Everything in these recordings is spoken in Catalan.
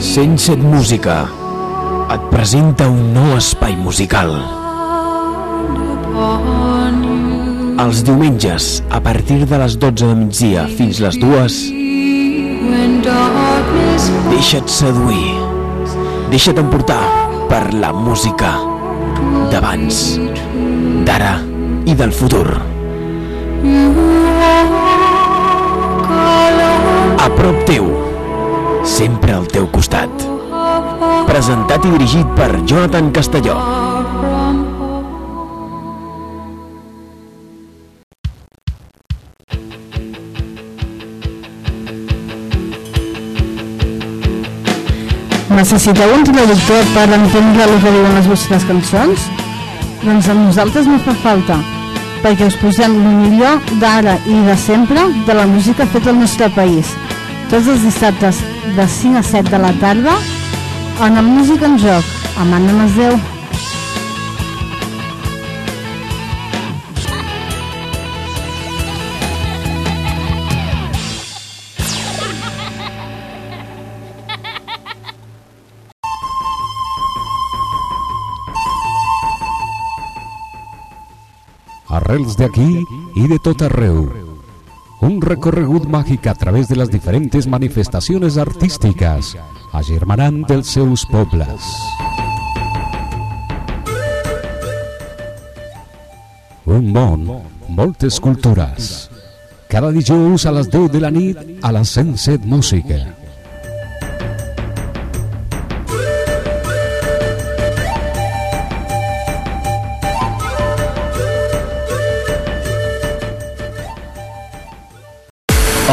107 Música et presenta un nou espai musical. you Els diumenges, a partir de les 12 de migdia fins les 2, when darkness deixa't seduir. Deixa't emportar per la música d'abans, d'ara i del futur. alone A prop teu, sempre al teu costat. Presentat i dirigit per Jonathan Castelló. Necessiteu un traductor per entendre el que diuen les vostres cançons? Doncs a nosaltres no fa falta, perquè us posem el millor d'ara i de sempre de la música feta al nostre país. Tots els dissabtes de 5 a 7 de la tarda, on la música en joc, amb Anna Masdeu. Arrels de aquí i de tot arreu. Un recorregut màgic a través de les diferents manifestacions artístiques, agermanant dels seus pobles. Un món, moltes cultures. Cada dijous a les 10 de la nit a la 107 Música.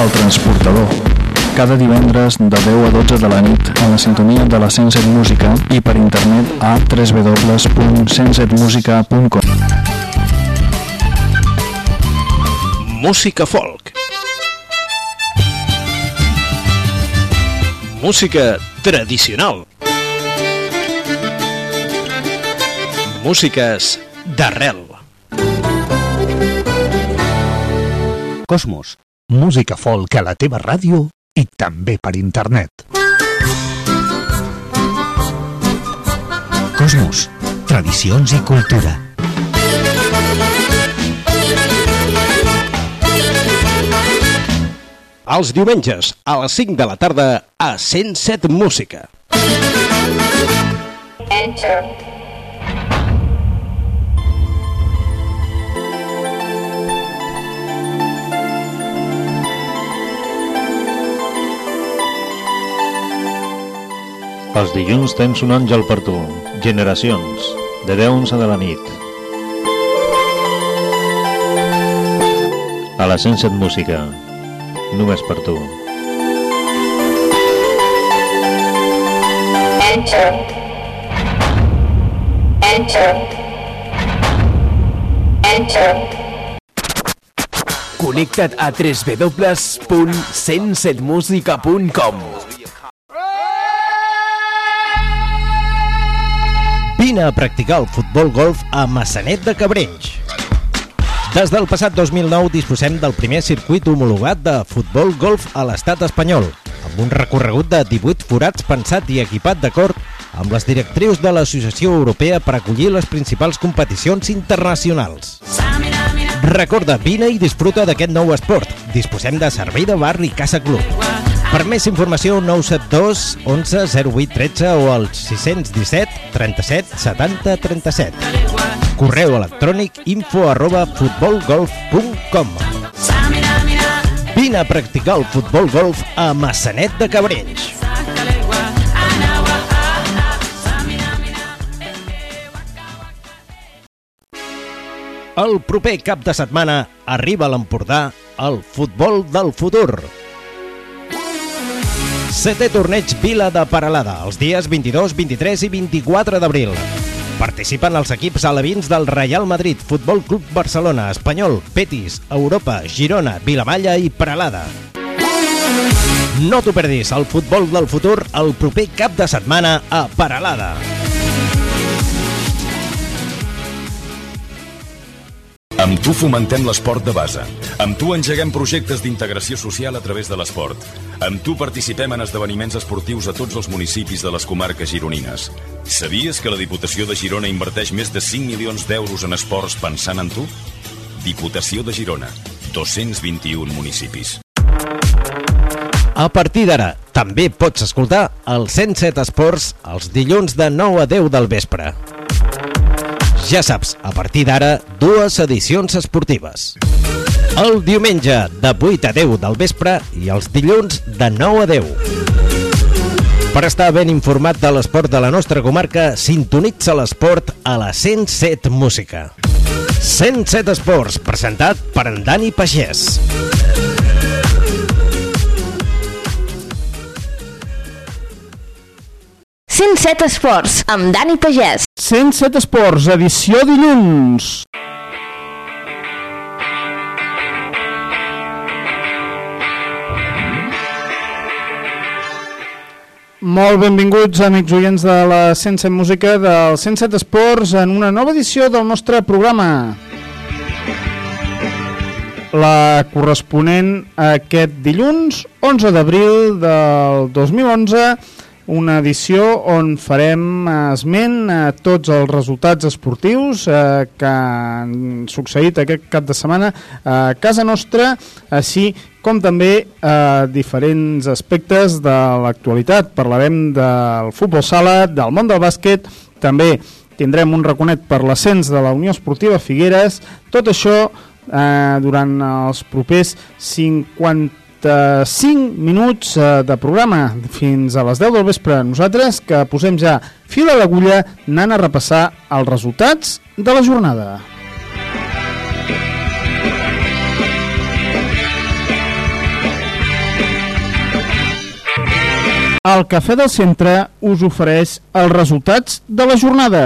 El Transportador. Cada divendres de 10 a 12 de la nit a la sintonia de la 107 Música i per internet a www.107musica.com Música folk. Música tradicional. Músiques d'arrel. Cosmos, música folk a la teva ràdio i també per internet. Cosmos, tradicions i cultura. Els diumenges, a les 5 de la tarda, a 107 Música. Els dilluns tens un àngel per tu. Generacions, de 10 a 11 de la nit. A la 107 Música, només per tu. Enter. Enter. Enter. Connecta't a www.107musica.com Vine a practicar el futbol golf a Massanet de Cabrenys. Des del passat 2009 disposem del primer circuit homologat de futbol golf a l'estat espanyol, amb un recorregut de 18 forats pensat i equipat d'acord amb les directrius de l'Associació Europea per acollir les principals competicions internacionals. Recorda, vine i disfruta d'aquest nou esport. Disposem de servei de bar i casa club. Per més informació, 972 11 08 13 o al 617 37 70 37. Correu electrònic info arroba futbolgolf.com Vine a practicar el futbol golf a Massanet de Cabrenys. El proper cap de setmana arriba a l'Empordà el futbol del futur. Setè torneig Vila de Paralada, els dies 22, 23 i 24 d'abril. Participen els equips alevins del Real Madrid, Futbol Club Barcelona, Espanyol, Betis, Europa, Girona, Vilamalla i Paralada. No t'ho perdis, el futbol del futur el proper cap de setmana a Paralada. Amb tu fomentem l'esport de base. Amb tu engeguem projectes d'integració social a través de l'esport. Amb tu participem en esdeveniments esportius a tots els municipis de les comarques gironines. Sabies que la Diputació de Girona inverteix més de 5 milions d'euros en esports pensant en tu? Diputació de Girona. 221 municipis. A partir d'ara, també pots escoltar el 107 Esports els dilluns de 9 a 10 del vespre. Ja saps, a partir d'ara, dues edicions esportives. El diumenge de 8 a 10 del vespre i els dilluns de 9 a 10. Per estar ben informat de l'esport de la nostra comarca, sintonitza l'esport a la 107 Música. 107 Esports, presentat per en Dani Pagès. Set Esports, amb Dani Pagès. 107 Esports, edició dilluns. Molt benvinguts, amics oients de la 107 Música del 107 Esports en una nova edició del nostre programa. La corresponent a aquest dilluns, 11 d'abril del 2011, una edició on farem esment a tots els resultats esportius eh, que han succeït aquest cap de setmana a casa nostra, així com també eh, diferents aspectes de l'actualitat. Parlarem del futbol sala, del món del bàsquet, també tindrem un raconet per l'ascens de la Unió Esportiva Figueres, tot això eh, durant els propers 50 5 minuts eh, de programa fins a les 10 del vespre. Nosaltres que posem ja fil a l'agulla anant a repassar els resultats de la jornada. El Cafè del Centre us ofereix els resultats de la jornada.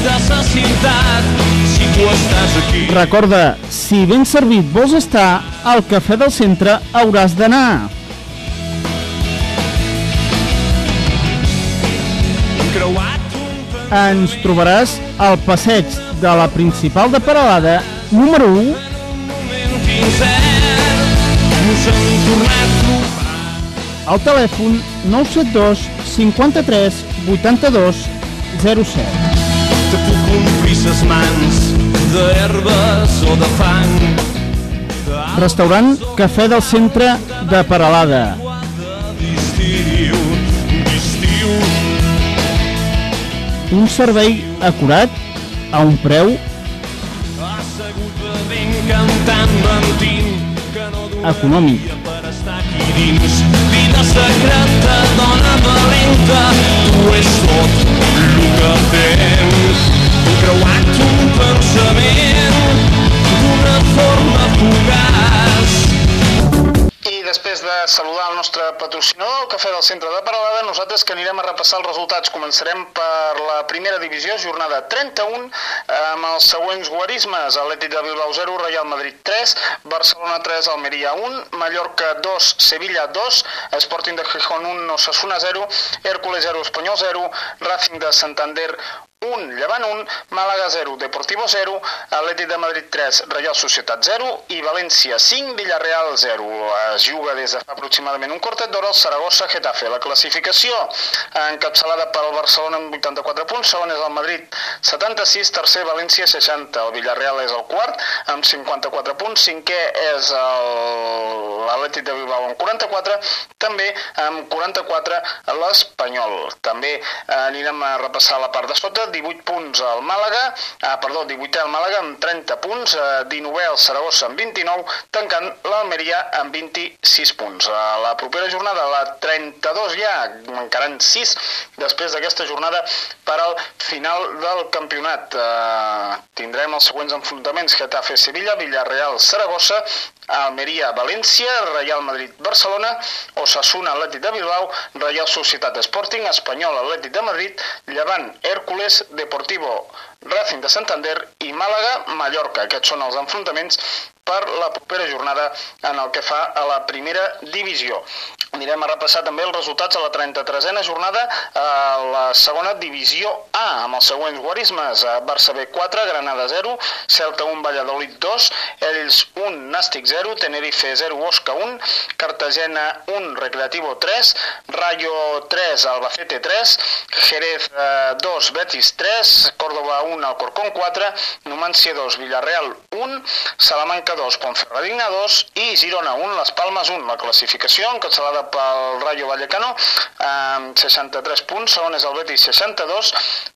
Si tu estàs aquí. Recorda, si ben servit vols estar, al Cafè del Centre hauràs d'anar. Ens trobaràs al passeig de la principal de Paralada, número 1, al telèfon 972 53 82 07. Te puc omplir ses mans d'herbes o de fang. Restaurant Cafè del Centre de Paralada. Un servei acurat a un preu econòmic. Vida secreta, dona valenta, tu és tot Lunga temps, creuat un pensament d'una forma fugaç. I després de saludar el nostre patrocinador, el Cafè del Centre de Paralada, nosaltres que anirem a repassar els resultats. Començarem per la primera divisió, jornada 31, amb els següents guarismes. Atlètic de Bilbao 0, Real Madrid 3, Barcelona 3, Almeria 1, Mallorca 2, Sevilla 2, Sporting de Gijón 1, Osasuna 0, Hércules 0, Espanyol 0, Racing de Santander 1, Llevant 1, Màlaga 0, Deportivo 0, Atlètic de Madrid 3, Reial Societat 0 i València 5, Villarreal 0. Es juga des de fa aproximadament un quartet d'hora el Saragossa Getafe. La classificació encapçalada pel Barcelona amb 84 punts, segon és el Madrid 76, tercer València 60, el Villarreal és el quart amb 54 punts, cinquè és l'Atlètic de Bilbao amb 44, també amb 44 l'Espanyol. També eh, anirem a repassar la part de sota, 18 punts al Màlaga, ah, perdó, 18è al Màlaga amb 30 punts, eh, 19è al Saragossa amb 29, tancant l'Almeria amb 26 punts. A la propera jornada, la 32 ja, mancaran 6 després d'aquesta jornada per al final del campionat. Eh, tindrem els següents enfrontaments, Getafe Sevilla, Villarreal Saragossa, Almeria València, Real Madrid Barcelona, Osasuna Atlètic de Bilbao, Real Societat Sporting, Espanyol Atlètic de Madrid, Llevant Hércules, Deportivo Racing de Santander i Màlaga Mallorca. Aquests són els enfrontaments per la propera jornada en el que fa a la primera divisió. Anirem a repassar també els resultats a la 33a jornada a la segona divisió A, amb els següents guarismes. Eh, Barça B 4, Granada 0, Celta 1, Valladolid 2, Ells 1, Nàstic 0, Tenerife 0, Osca 1, Cartagena 1, Recreativo 3, Rayo 3, Albacete 3, Jerez eh, 2, Betis 3, Córdoba 1, Alcorcón 4, Numancia 2, Villarreal 1, Salamanca 2, Ponferradina 2 i Girona 1, Les Palmes 1. La classificació encapçalada pel Rayo Vallecano amb 63 punts, segon és el Betis 62,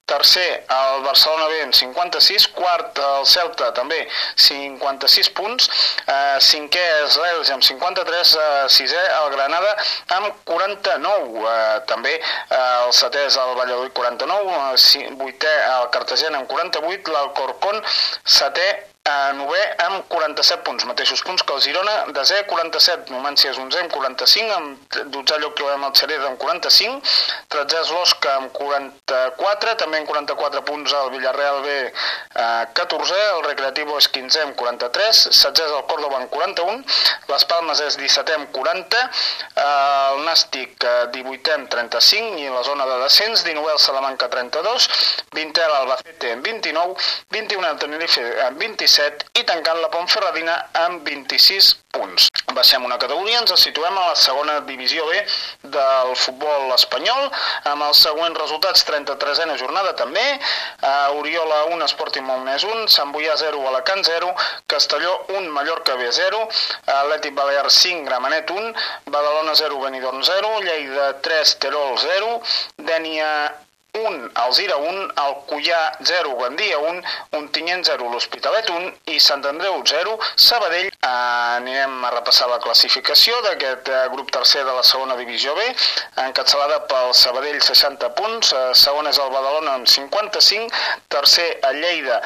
tercer el Barcelona B amb 56, quart el Celta també 56 punts, eh, cinquè és l'Elx amb 53, eh, sisè el Granada amb 49, eh, també eh, el setè és el Valladolid 49, eh, vuitè el Cartagena amb 48, l'Alcorcón setè eh, novè amb 47 punts, mateixos punts que el Girona, desè 47, Numància és 11 amb 45, amb 12 lloc trobem el Xereda amb 45, 13 és l'Osca amb 44, també amb 44 punts el Villarreal B eh, 14, el Recreativo és 15 amb 43, 16 és el Córdoba amb 41, les Palmes és 17 amb 40, eh, el Nàstic eh, 18 amb 35 i la zona de descens, 19 el Salamanca 32, 20 l'Albacete amb 29, 21 el Tenerife amb 27 i tancant la Pontferradina amb 26 punts. Baixem una categoria, ens situem a la segona divisió B del futbol espanyol, amb els següents resultats, 33a jornada també, uh, Oriola 1, Sporting Molnès 1, Sant Boià 0, Alacant 0, Castelló 1, Mallorca B 0, Atlètic Balear 5, Gramenet 1, Badalona 0, Benidorm 0, Lleida 3, Terol 0, Dènia 1, Alzira 1, Alcullà 0, Gandia 1, Ontinyent 0, l'Hospitalet 1 i Sant Andreu 0, Sabadell. Eh, anirem a repassar la classificació d'aquest eh, grup tercer de la segona divisió B, encapçalada pel Sabadell 60 punts, eh, segon és el Badalona amb 55, tercer a Lleida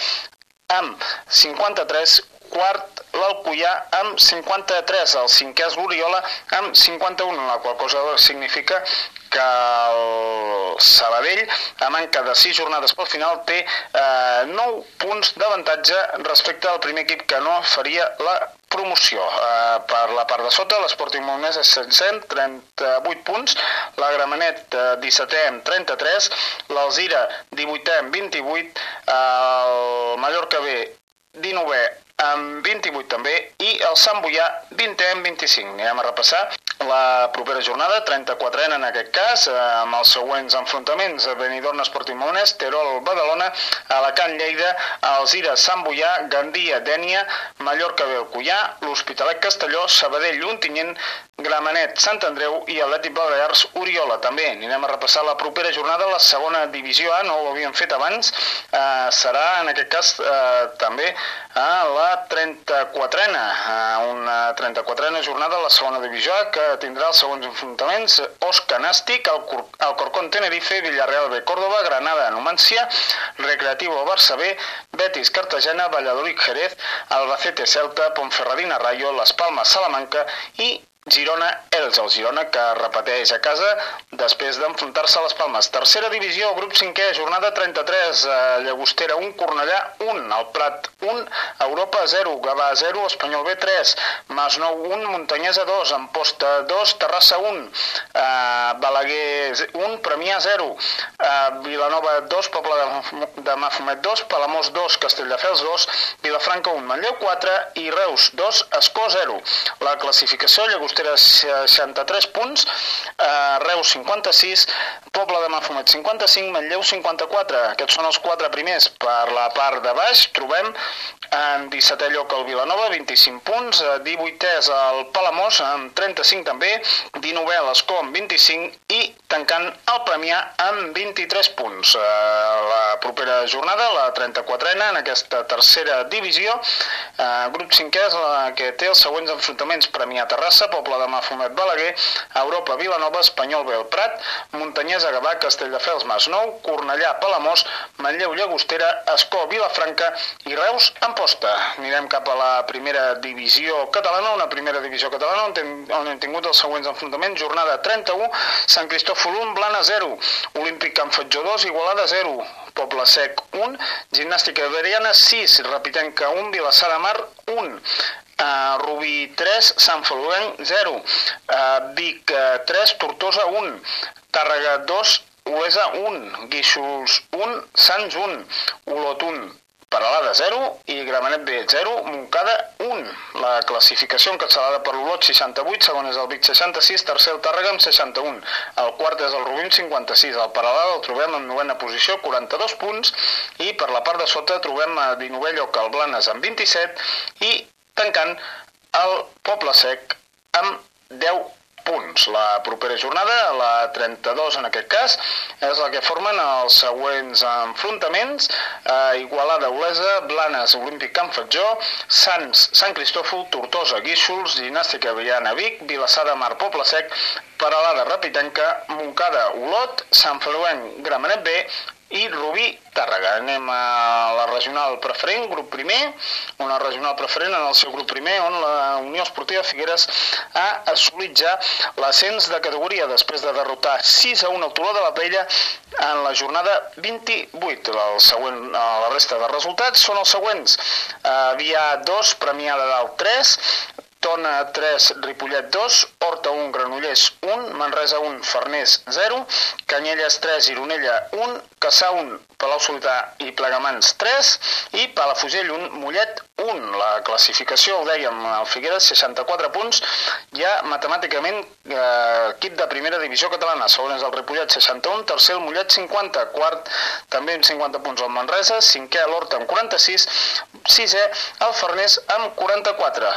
amb 53, quart l'Alcullà amb 53, el cinquè és l'Oriola amb 51, la qual cosa significa que el Sabadell, a manca de 6 jornades pel final, té eh, 9 punts d'avantatge respecte al primer equip que no faria la promoció. Eh, per la part de sota, l'Sporting Molnès és 700, 38 punts, la Gramenet eh, 17è amb 33, l'Alzira 18è amb 28, el Mallorca B 19è amb 28 també, i el Sant Boià 20è amb 25. Anirem a repassar la propera jornada, 34 en aquest cas, amb els següents enfrontaments, Benidorm Esportiu Monès, Terol Badalona, Alacant Lleida, Alzira Sant Boià, Gandia Dènia, Mallorca Belcullà, l'Hospitalet Castelló, Sabadell Ontinyent, Gramenet, Sant Andreu i Atlètic Balears, Oriola. També. Anirem a repassar la propera jornada, la segona divisió A, no ho havíem fet abans, eh, serà en aquest cas eh, també a la 34a, eh, una 34a jornada la segona divisió A que tindrà els següents enfrontaments, Osca Nàstic, el, el Corcón Tenerife, Villarreal B, Córdoba, Granada, Numancia, Recreativo Barça B, Betis Cartagena, Valladolid Jerez, Albacete Celta, Ponferradina Rayo, Las Palmas Salamanca i Girona Elx, el Girona que repeteix a casa després d'enfrontar-se a les Palmes. Tercera divisió, grup 5è, jornada 33, eh, Llagostera 1, Cornellà 1, el Prat 1, Europa 0, Gavà 0, Espanyol B 3, Masnou 1, Muntanyesa 2, Amposta 2, Terrassa 1, eh, Balaguer 1, Premià 0, eh, Vilanova 2, Poble de, de Mafumet 2, Palamós 2, Castelldefels 2, Vilafranca 1, Manlleu 4 i Reus 2, Escó 0. La classificació, Llagostera 63 punts, eh, Reus 56, Poble de Mafumet 55, Manlleu 54. Aquests són els quatre primers. Per la part de baix trobem en 17è lloc el Vilanova, 25 punts, eh, 18è és el Palamós amb 35 també, 19è l'Escó amb 25 i tancant el Premià amb 23 punts. Eh, la propera jornada, la 34a, en aquesta tercera divisió, eh, grup 5è és la que té els següents enfrontaments Premià Poble de Mafumet Balaguer, Europa Vilanova, Espanyol Bel Prat, Muntanyesa Gavà, Castelldefels Masnou, Cornellà Palamós, Manlleu Llagostera, Escó Vilafranca i Reus Amposta. Anirem cap a la primera divisió catalana, una primera divisió catalana on, ten, on hem tingut els següents enfrontaments. Jornada 31, Sant Cristòfol 1, Blana 0, Olímpic Can Fatjó 2, Igualada 0, Poble Sec 1, Gimnàstica Iberiana 6, Repitenca 1, Vilassar de Mar 1, Uh, Rubí 3, Sant Feliuenc 0, uh, Vic uh, 3, Tortosa 1, Tàrrega 2, Olesa 1, Guíxols 1, Sants 1, Olot 1, Paralada 0 i Gramenet B 0, Montcada 1. La classificació encapçalada per l'Olot 68, segon és el Vic 66, tercer el Tàrrega amb 61, el quart és el Rubí amb 56, el Paralada el trobem en novena posició, 42 punts, i per la part de sota trobem a 19è lloc el Blanes amb 27 i tancant el Poble Sec amb 10 punts. La propera jornada, la 32 en aquest cas, és la que formen els següents enfrontaments. Eh, Igualada, Olesa, Blanes, Olímpic Can Fatjó, Sants, Sant Cristòfol, Tortosa, Guíxols, Gimnàstica Viana, Vic, Vilassar de Mar, Poble Sec, Paralada, Repitenca, Montcada, Olot, Sant Feliuenc, Gramenet B, i Rubí Tàrrega. Anem a la regional preferent, grup primer, una regional preferent en el seu grup primer, on la Unió Esportiva Figueres ha assolit ja l'ascens de categoria després de derrotar 6 a 1 al Toló de la Pella en la jornada 28. El següent, eh, la resta de resultats són els següents. Eh, Via 2, Premià de Dalt 3, Tona 3, Ripollet 2, Horta 1, Granollers 1, Manresa 1, Farners 0, Canyelles 3, Gironella 1, Caçà 1, Palau Solità i Plegamans 3 i Palafugell 1, Mollet 1. La classificació, ho dèiem, el Figueres 64 punts, ja matemàticament eh, equip de primera divisió catalana, segon és el Ripollet 61, tercer el Mollet 50, quart també amb 50 punts el Manresa, cinquè l'Horta amb 46, sisè el Farners amb 44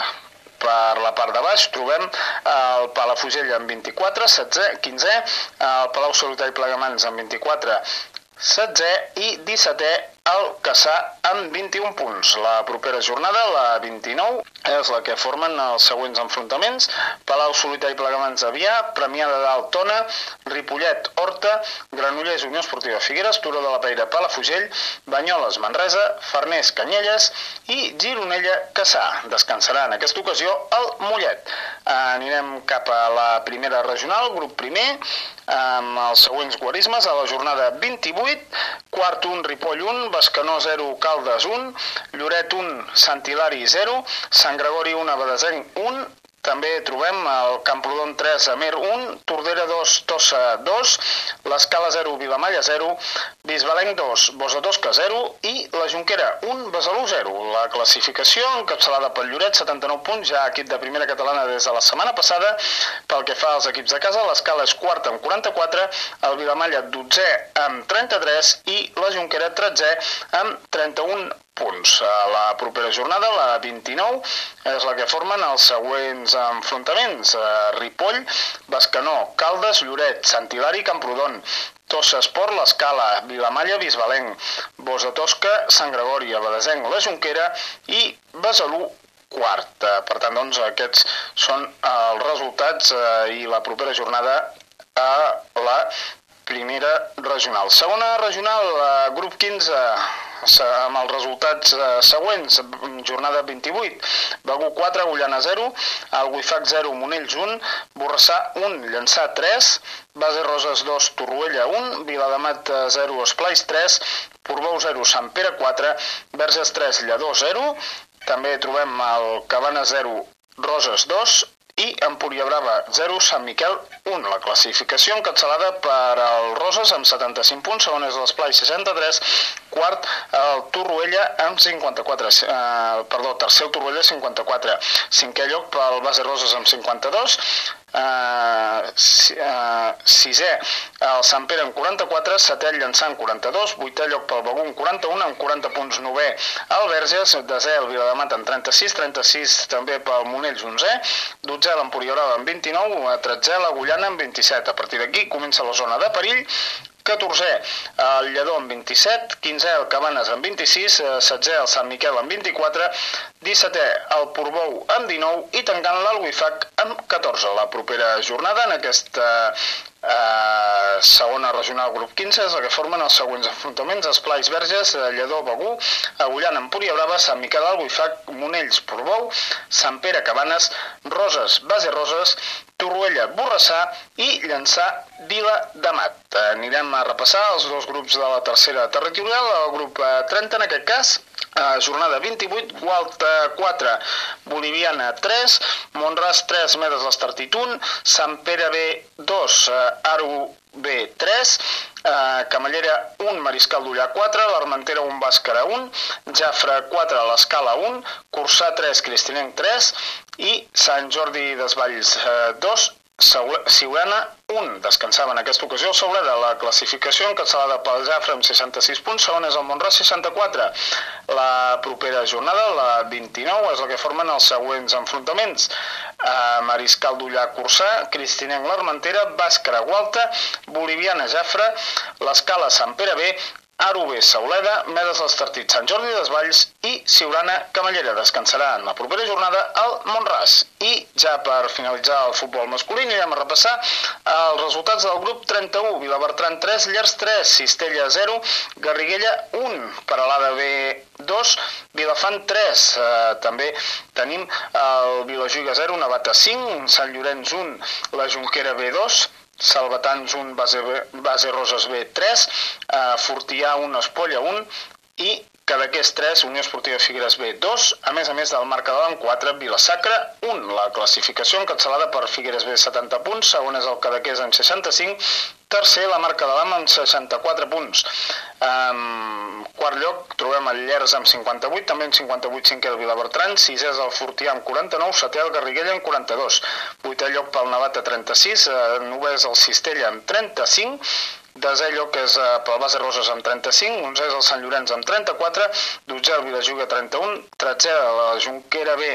per la part de baix trobem el Palafugell amb 24, 16, 15, el Palau Solità i Plegamans amb 24, 16 i 17è el Caçà amb 21 punts. La propera jornada, la 29, és la que formen els següents enfrontaments. Palau Solità i Plegamans Avià, Premià de Dalt Tona, Ripollet Horta, Granollers Unió Esportiva Figueres, Turó de la Peira Palafugell, Banyoles Manresa, Farners Canyelles i Gironella Caçà. Descansarà en aquesta ocasió el Mollet. Anirem cap a la primera regional, grup primer, amb els següents guarismes a la jornada 28, quart 1, Ripoll 1, Bescanó 0, Caldes 1, Lloret 1, Sant Hilari 0, Sant Gregori 1, Badesenc 1, també trobem el Camprodon 3, Amer 1, Tordera 2, Tossa 2, l'Escala 0, Vilamalla 0, Bisbalenc 2, Bosa Tosca 0 i la Junquera 1, Besalú 0. La classificació encapçalada pel Lloret, 79 punts, ja equip de primera catalana des de la setmana passada. Pel que fa als equips de casa, l'Escala és quarta amb 44, el Vilamalla 12è amb 33 i la Junquera 13è amb 31 punts. La propera jornada, la 29, és la que formen els següents enfrontaments. Eh, Ripoll, Bascanó, Caldes, Lloret, Sant Hilari, Camprodon, Tossa Esport, l'Escala, Vilamalla, Bisbalenc, Bos de Tosca, Sant Gregori, Abadesenc, la Junquera i Besalú, quart. Per tant, doncs, aquests són els resultats eh, i la propera jornada a la primera regional. Segona regional, eh, grup 15, se- amb els resultats eh, següents. Jornada 28, Begú 4, Agullana 0, Alguifac 0, Monells 1, Borrassà 1, Llançà 3, Base Roses 2, Torroella 1, Viladamat eh, 0, Esplais 3, Portbou 0, Sant Pere 4, Verges 3, Lledó 0, també trobem el Cabana 0, Roses 2 i Empúria Brava 0, Sant Miquel 1. La classificació encapçalada per el Roses amb 75 punts, segon és l'Esplai 63, quart el Torroella amb 54, eh, perdó, tercer el Torroella 54, cinquè lloc pel Base Roses amb 52, Si, uh, sisè el Sant Pere amb 44, setè el Llançà amb 42, vuitè lloc pel Begú amb 41, amb 40 punts novè el Verges, desè el Viladamat amb 36, 36 també pel Monells 11è, 12è l'Empúria Brava amb 29, 13è l'Agullana amb 27. A partir d'aquí comença la zona de perill, 14è el Lledó amb 27, 15è el Cabanes amb 26, eh, 16è el Sant Miquel amb 24, 17è el Portbou amb 19 i tancant l'Alguifac amb 14. La propera jornada en aquesta eh, segona regional grup 15 és la que formen els següents enfrontaments Esplais Verges, eh, Lledó, Begú, Agullana, Empúria Brava, Sant Miquel Alguifac, Monells, Portbou, Sant Pere, Cabanes, Roses, Base Roses, Torroella, Borrassà i Llançà, Vila de Mat. Eh, Anirem a repassar els dos grups de la tercera territorial, el grup eh, 30 en aquest cas, eh, jornada 28, Gualta 4, Boliviana 3, Montràs 3, Medes l'Estartit 1, Sant Pere B 2, eh, Aru B 3, eh, Camallera 1, Mariscal d'Ullà 4, l'Armentera 1, Bàscara 1, Jafra 4, l'Escala 1, Cursà 3, Cristinenc 3 i Sant Jordi d'Esvalls eh, 2, Saule- Siurana 1. Descansava en aquesta ocasió el Sauleda. La classificació encapçalada pel Jafre amb 66 punts, segon és el Montràs 64. La propera jornada, la 29, és la que formen els següents enfrontaments. Eh, Mariscal d'Ullà Cursà, Cristinenc l'Armentera, Bàscara Gualta, Boliviana Jafre, l'Escala Sant Pere B, Aro B, Sauleda, Medes l'Estartit, Sant Jordi Desvalls i Siurana Camallera. Descansarà en la propera jornada al Montràs. I ja per finalitzar el futbol masculí anirem a repassar els resultats del grup 31, Vilabertran 3, Llers 3, Cistella 0, Garriguella 1, Peralada B 2, Vilafant 3, eh, també tenim el Vilajuiga 0, Navata 5, Sant Llorenç 1, la Junquera B 2, Salvatans 1, base, base Roses B 3, eh, Fortià 1, Espolla 1 i Cadaqués 3, Unió Esportiva Figueres B 2, a més a més del Marc Català 4, Vilasacra 1. La classificació encapçalada per Figueres B 70 punts, segon és el Cadaqués amb 65, tercer la Marca de l'Am amb 64 punts. Um, quart lloc trobem el Llers amb 58, també amb 58 cinquè el Vilabertran, sisè és el Fortià amb 49, setè el Garriguella amb 42, vuitè lloc pel Navata 36, eh, és el Cistella amb 35, desè lloc és eh, pel Base Roses amb 35, onzè és el Sant Llorenç amb 34, dotzè el Vilajuga 31, tretzè la Junquera B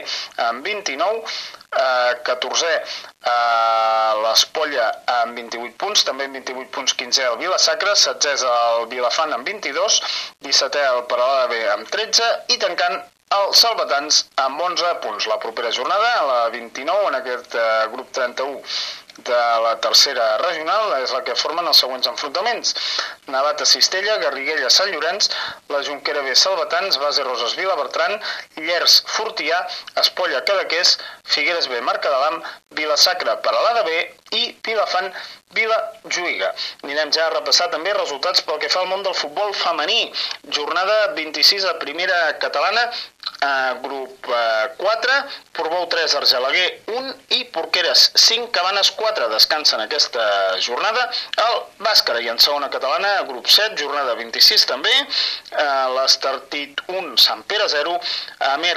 amb 29, eh, 14è eh, l'Espolla amb 28 punts, també amb 28 punts 15è el Vilasacra, 16è és el Vilafant amb 22, 17è el Paralada B amb 13 i tancant els Salvatans amb 11 punts. La propera jornada, la 29, en aquest eh, grup 31 de la tercera regional és la que formen els següents enfrontaments. Navata Cistella, Garriguella Sant Llorenç, la Junquera B Salvatans, Base Roses Vila Bertran, Llers Fortià, Espolla Cadaqués, Figueres B Marca de l'Am, Vila Sacra Paralada B i Vilafant Vila Juïga. Anirem ja a repassar també resultats pel que fa al món del futbol femení. Jornada 26 a primera catalana, eh, grup eh, 4, Portbou 3, Argelaguer 1 i Porqueres 5, Cabanes 4 descansen aquesta jornada. El Bàscara i en segona catalana, grup 7, jornada 26 també, eh, l'Estartit 1, Sant Pere 0, Amer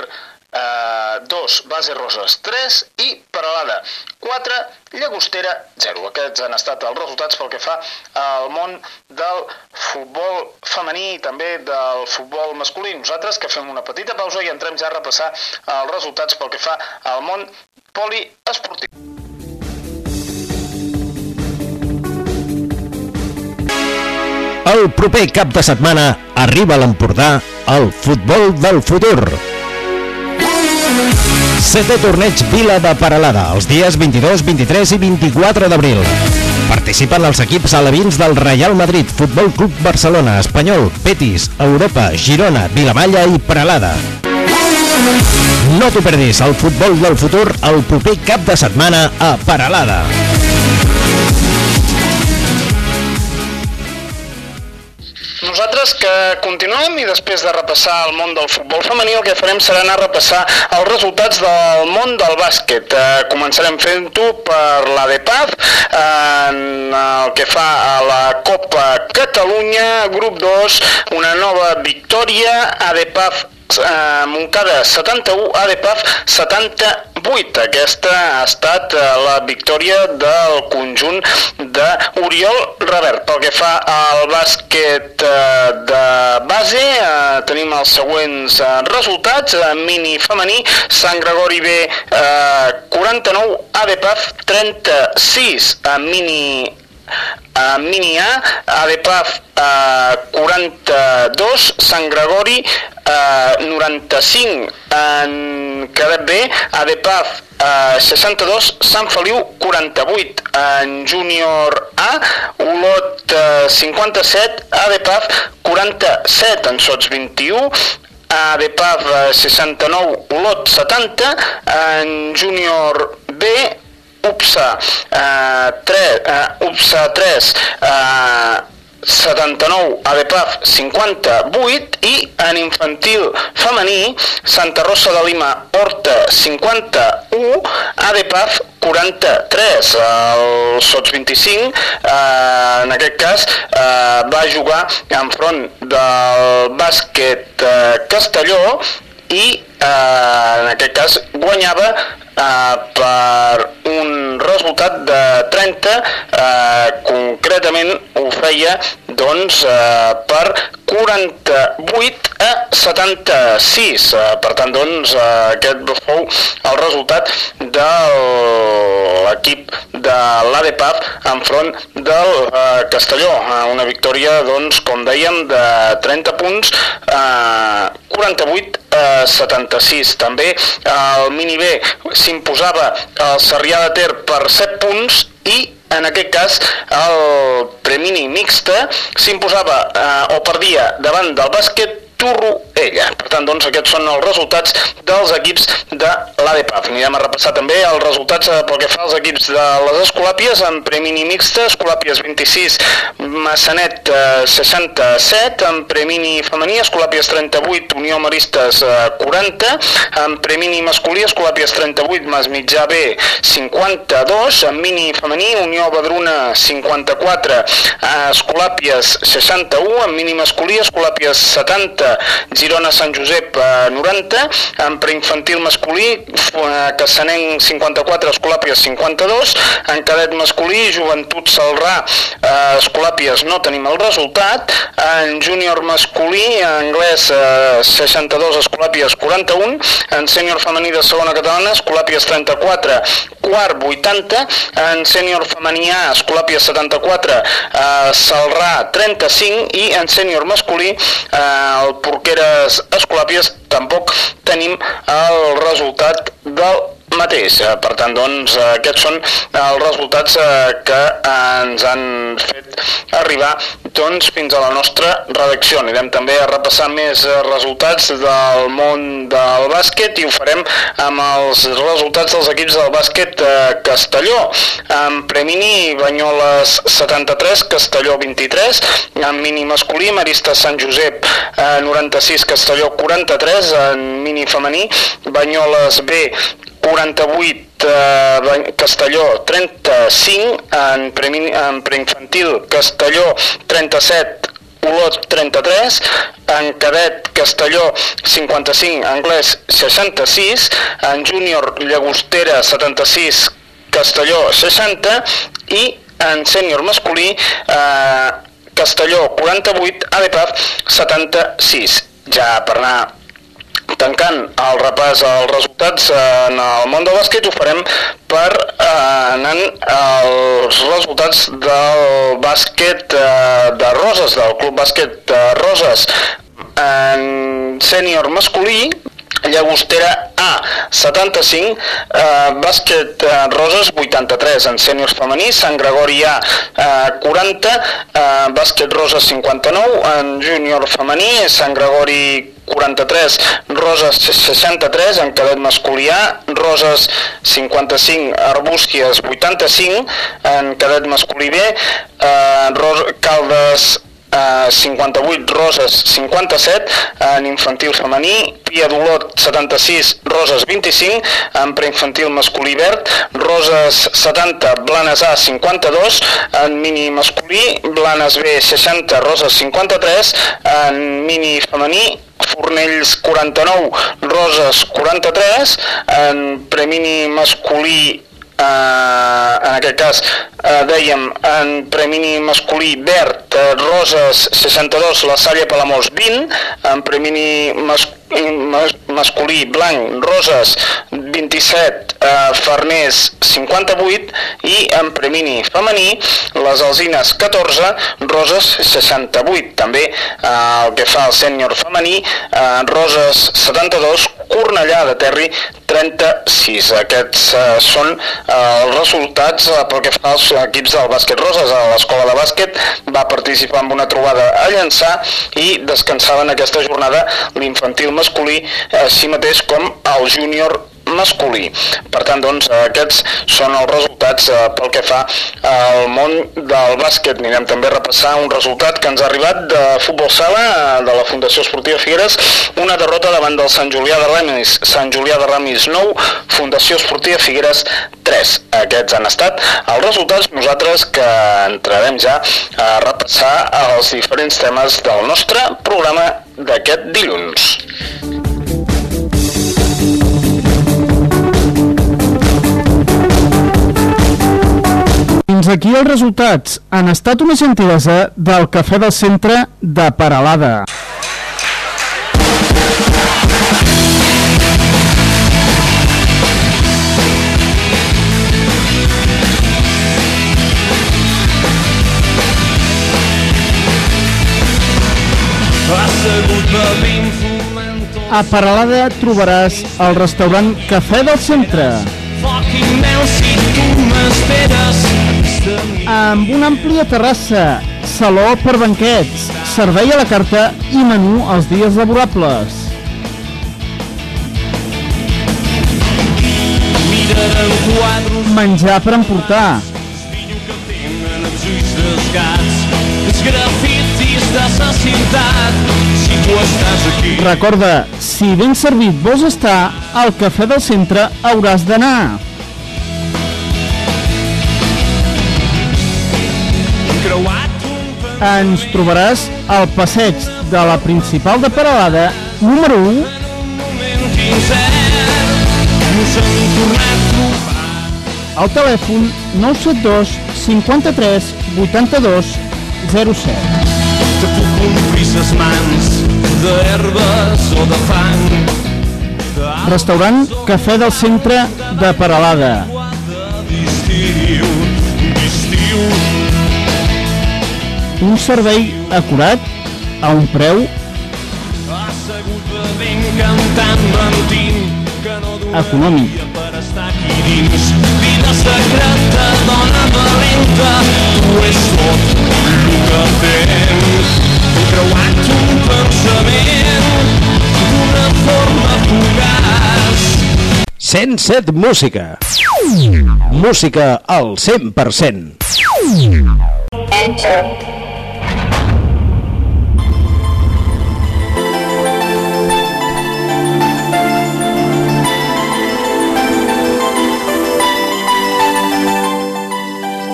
eh, 2, Base Roses 3 i Paralada 4, Llagostera 0. Aquests han estat els resultats pel que fa al món del futbol femení i també del futbol masculí. Nosaltres que fem una petita pausa i entrem ja a repassar els resultats pel que fa al món poliesportiu. El proper cap de setmana arriba a l'Empordà el futbol del futur. Setè torneig Vila de Paralada, els dies 22, 23 i 24 d'abril. Participen els equips alevins del Real Madrid, Futbol Club Barcelona, Espanyol, Betis, Europa, Girona, Vilamalla i Paralada. No t'ho perdis, el futbol del futur el proper cap de setmana a Paralada. Nosaltres que continuem i després de repassar el món del futbol femení el que farem serà anar a repassar els resultats del món del bàsquet. Eh, començarem fent-ho per la de Paz, en el que fa a la Copa Catalunya, grup 2, una nova victòria, a de Paz Montcada 71, ADPAF 78. Aquesta ha estat eh, la victòria del conjunt d'Oriol Revert. Pel que fa al bàsquet eh, de base, eh, tenim els següents resultats. Mini femení, Sant Gregori B eh, 49, ADPAF 36, eh, mini a Mini A, ADPAF eh, 42, Sant Gregori eh, 95, en Cadet B, ADPAF eh, 62, Sant Feliu 48, en Júnior A, Olot eh, 57, ADPAF 47, en Sots 21, ADPAF eh, 69, Olot 70, en Júnior B UPSA eh, 3, eh, UPSA 3 eh, 79, ADPAF 58 i en infantil femení Santa Rosa de Lima Horta 51, ADPAF 43. El Sots 25, eh, en aquest cas, eh, va jugar enfront del bàsquet eh, Castelló i eh, en aquest cas guanyava eh, per un resultat de 30, eh, concretament ho feia doncs, eh, per 48 a 76. Eh, per tant, doncs, eh, aquest fou el resultat de l'equip de l'ADPAF enfront del eh, Castelló. Eh, una victòria, doncs, com dèiem, de 30 punts, eh, 48 a 76. També el mini B s'imposava el Sarrià de Ter per 7 punts i en aquest cas el premini mixta s'imposava eh, o perdia davant del bàsquet Torroella. Per tant, doncs, aquests són els resultats dels equips de l'ADPAF. Anirem a repassar també els resultats eh, pel que fa als equips de les Escolàpies en premini mixta, Escolàpies 26, Massanet eh, 67, en premini femení, Escolàpies 38, Unió Maristes eh, 40, en premini masculí, Escolàpies 38, Mas Mitjà B 52, en mini femení, Unió Badruna 54, eh, Escolàpies 61, en mini masculí, Escolàpies 70, Girona Sant Josep eh, 90, en preinfantil masculí, eh, Cassanenc 54, Escolàpies 52, en cadet masculí, Joventut Salrà, eh, Escolàpies no tenim el resultat, en júnior masculí, anglès eh, 62, Escolàpies 41, en sènior femení de segona catalana, Escolàpies 34, quart 80, en sènior femení A, Escolàpies 74, eh, Salrà 35 i en sènior masculí, eh, el Porqueres Escolàpies tampoc tenim el resultat del mateix. Eh, Per tant, doncs, eh, aquests són els resultats eh, que ens han fet arribar doncs, fins a la nostra redacció. Anirem també a repassar més eh, resultats del món del bàsquet i ho farem amb els resultats dels equips del bàsquet eh, Castelló. En premini, Banyoles 73, Castelló 23, en mini masculí, Marista Sant Josep eh, 96, Castelló 43, en mini femení, Banyoles B 48 eh, Castelló 35 en, premi, en preinfantil Castelló 37 Olot 33, en cadet Castelló 55, anglès 66, en júnior Llagostera 76, Castelló 60 i en sènior masculí eh, Castelló 48, ADPAF 76. Ja per anar tancant el repàs als resultats en el món del bàsquet ho farem per eh, anant als resultats del bàsquet eh, de Roses, del club bàsquet de Roses. En sènior masculí Llagostera A, 75, eh, bàsquet eh, Roses, 83, en sèniors femení, Sant Gregori A, eh, 40, eh, bàsquet Roses, 59, en júnior femení, Sant Gregori 43, Roses 63, en cadet masculí A, Roses 55, Arbúcies 85, en cadet masculí B, eh, Caldes eh, 58, Roses 57, en infantil femení, Pia d'Olot 76, Roses 25, en preinfantil masculí verd, Roses 70, Blanes A 52, en mini masculí, Blanes B 60, Roses 53, en mini femení, Fornells 49, Roses 43, en premini masculí eh, en aquest cas eh, dèiem en premini masculí verd, eh, Roses 62, la Salla Palamós 20, en premini mas, mas, masculí blanc, Roses 27, eh, Farners 58 i en premini femení les Alzines 14, Roses 68. També eh, el que fa el sènior femení, eh, Roses 72, Cornellà de Terri 36. Aquests eh, són eh, els resultats eh, pel que fa als equips del bàsquet Roses. A l'escola de bàsquet va participar en una trobada a llançar i descansava en aquesta jornada l'infantil masculí, eh, així mateix com el júnior masculí. Per tant, doncs, aquests són els resultats eh, pel que fa al món del bàsquet. Anirem també a repassar un resultat que ens ha arribat de futbol sala eh, de la Fundació Esportiva Figueres, una derrota davant del Sant Julià de Ramis, Sant Julià de Ramis 9, Fundació Esportiva Figueres 3. Aquests han estat els resultats. Nosaltres que entrarem ja a repassar els diferents temes del nostre programa d'aquest dilluns. Fins aquí els resultats. Han estat una gentilesa del Cafè del Centre de Paralada. A Paralada trobaràs el restaurant Cafè del Centre, amb una àmplia terrassa, saló per banquets, servei a la carta i menú els dies laborables. Menjar per emportar, Recorda, si ben servit vols estar, al Cafè del Centre hauràs d'anar. Ens trobaràs al passeig de la principal de Peralada, número 1, moment incert nos hem tornat trobar al telèfon 972 53 82 07. te puc omplir ses mans d'herbes o de fang Restaurant Cafè del Centre de Peralada. Un servei acurat a un preu econòmic. vida secreta, dona valenta tu és tot el que tens creuat un 107 Música. Música al 100%. Enter.